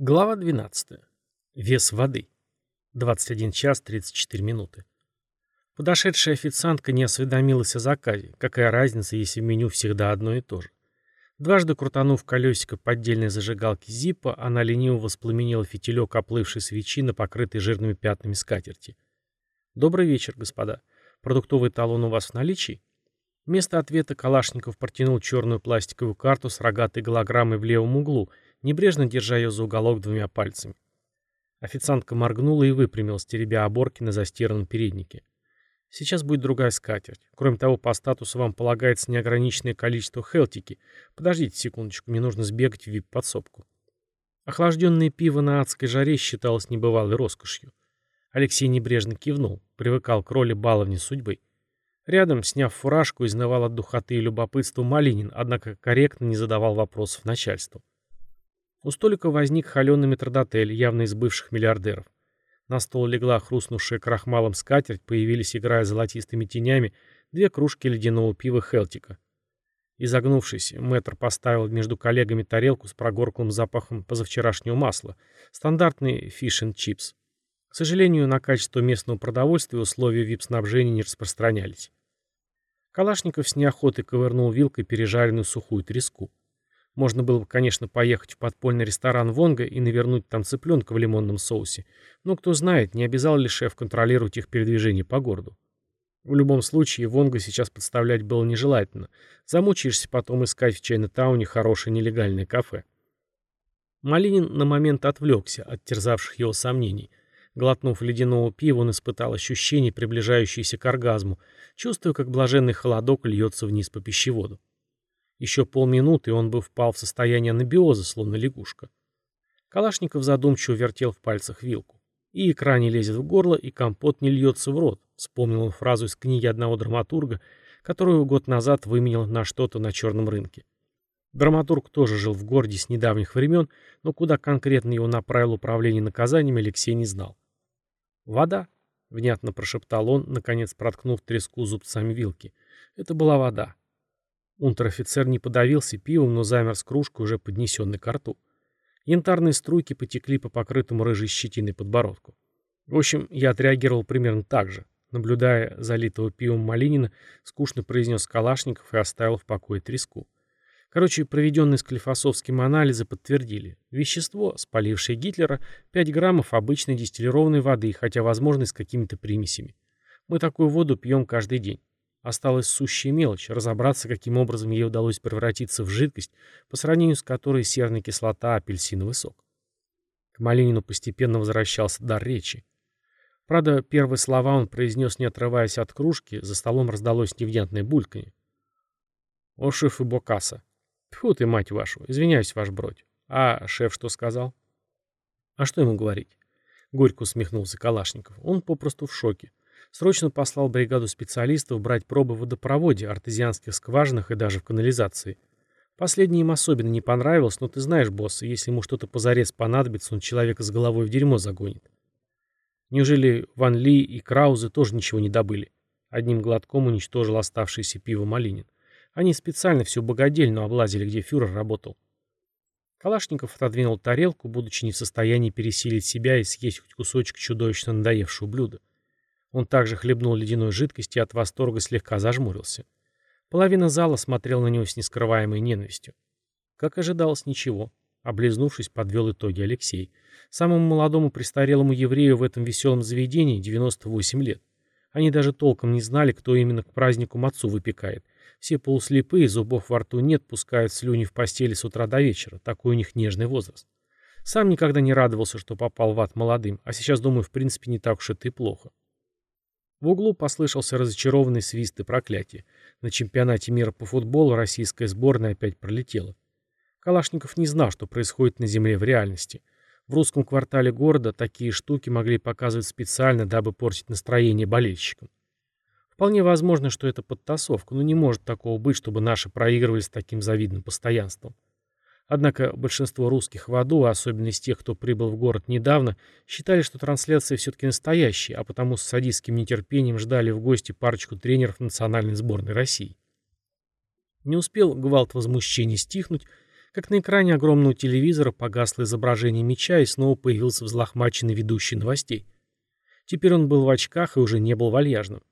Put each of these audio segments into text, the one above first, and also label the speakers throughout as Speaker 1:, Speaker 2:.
Speaker 1: Глава 12. Вес воды. 21 час 34 минуты. Подошедшая официантка не осведомилась о заказе. Какая разница, если меню всегда одно и то же. Дважды крутанув колесико поддельной зажигалки Зиппа, она лениво воспламенила фитилек оплывшей свечи на покрытой жирными пятнами скатерти. «Добрый вечер, господа. Продуктовый талон у вас в наличии?» Вместо ответа Калашников протянул черную пластиковую карту с рогатой голограммой в левом углу – небрежно держа ее за уголок двумя пальцами. Официантка моргнула и выпрямилась, теребя оборки на застиранном переднике. Сейчас будет другая скатерть. Кроме того, по статусу вам полагается неограниченное количество хелтики. Подождите секундочку, мне нужно сбегать в вип-подсобку. Охлажденное пиво на адской жаре считалось небывалой роскошью. Алексей небрежно кивнул, привыкал к роли баловни судьбы. Рядом, сняв фуражку, изнывал от духоты и любопытства Малинин, однако корректно не задавал вопросов начальству. У столика возник холеный метродотель, явно из бывших миллиардеров. На стол легла хрустнувшая крахмалом скатерть, появились, играя золотистыми тенями, две кружки ледяного пива Хелтика. Изогнувшись, мэтр поставил между коллегами тарелку с прогорклым запахом позавчерашнего масла. Стандартный фиш чипс. К сожалению, на качество местного продовольствия условия вип-снабжения не распространялись. Калашников с неохотой ковырнул вилкой пережаренную сухую треску. Можно было бы, конечно, поехать в подпольный ресторан Вонга и навернуть там цыпленка в лимонном соусе. Но кто знает, не обязал ли шеф контролировать их передвижение по городу. В любом случае, Вонга сейчас подставлять было нежелательно. Замучаешься потом искать в Чайна-тауне хорошее нелегальное кафе. Малинин на момент отвлекся от терзавших его сомнений. Глотнув ледяного пива, он испытал ощущение, приближающееся к оргазму, чувствуя, как блаженный холодок льется вниз по пищеводу. Еще полминуты, и он бы впал в состояние анабиоза, словно лягушка. Калашников задумчиво вертел в пальцах вилку. И икра не лезет в горло, и компот не льется в рот, вспомнил он фразу из книги одного драматурга, которую год назад выменял на что-то на черном рынке. Драматург тоже жил в городе с недавних времен, но куда конкретно его направил управление наказаниями, Алексей не знал. «Вода», — внятно прошептал он, наконец проткнув треску зубцами вилки. «Это была вода. Унтер-офицер не подавился пивом, но замер с кружкой, уже поднесенной к рту. Янтарные струйки потекли по покрытому рыжей щетиной подбородку. В общем, я отреагировал примерно так же. Наблюдая залитого пивом Малинина, скучно произнес Калашников и оставил в покое треску. Короче, проведенные склифосовским анализы подтвердили. Вещество, спалившее Гитлера, 5 граммов обычной дистиллированной воды, хотя, возможно, с какими-то примесями. Мы такую воду пьем каждый день. Осталась сущая мелочь — разобраться, каким образом ей удалось превратиться в жидкость, по сравнению с которой серная кислота — апельсиновый сок. К Малинину постепенно возвращался дар речи. Правда, первые слова он произнес, не отрываясь от кружки, за столом раздалось невнятное бульканье. «О, шеф и бокаса!» «Тьфу ты, мать вашу! Извиняюсь, ваш бродь. А шеф что сказал?» «А что ему говорить?» Горько усмехнулся Калашников. Он попросту в шоке. Срочно послал бригаду специалистов брать пробы в водопроводе, артезианских скважинах и даже в канализации. Последнее им особенно не понравилось, но ты знаешь, босс, если ему что-то позарез понадобится, он человека с головой в дерьмо загонит. Неужели Ван Ли и Краузы тоже ничего не добыли? Одним глотком уничтожил оставшееся пиво Малинин. Они специально всю богадельну облазили, где фюрер работал. Калашников отодвинул тарелку, будучи не в состоянии пересилить себя и съесть хоть кусочек чудовищно надоевшего блюда. Он также хлебнул ледяной жидкости и от восторга слегка зажмурился. Половина зала смотрела на него с нескрываемой ненавистью. Как ожидалось, ничего. Облизнувшись, подвел итоги Алексей. Самому молодому престарелому еврею в этом веселом заведении 98 лет. Они даже толком не знали, кто именно к празднику мацу выпекает. Все полуслепые, зубов во рту нет, пускают слюни в постели с утра до вечера. Такой у них нежный возраст. Сам никогда не радовался, что попал в ад молодым, а сейчас, думаю, в принципе, не так уж это и плохо. В углу послышался разочарованный свист и проклятие. На чемпионате мира по футболу российская сборная опять пролетела. Калашников не знал, что происходит на земле в реальности. В русском квартале города такие штуки могли показывать специально, дабы портить настроение болельщикам. Вполне возможно, что это подтасовка, но не может такого быть, чтобы наши проигрывали с таким завидным постоянством. Однако большинство русских в аду, особенно из тех, кто прибыл в город недавно, считали, что трансляция все-таки настоящая, а потому с садистским нетерпением ждали в гости парочку тренеров национальной сборной России. Не успел гвалт возмущения стихнуть, как на экране огромного телевизора погасло изображение мяча и снова появился взлохмаченный ведущий новостей. Теперь он был в очках и уже не был вальяжным.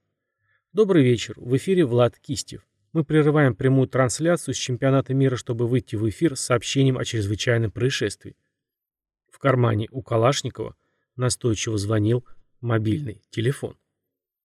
Speaker 1: Добрый вечер. В эфире Влад Кистев. Мы прерываем прямую трансляцию с чемпионата мира, чтобы выйти в эфир с сообщением о чрезвычайном происшествии. В кармане у Калашникова настойчиво звонил мобильный телефон.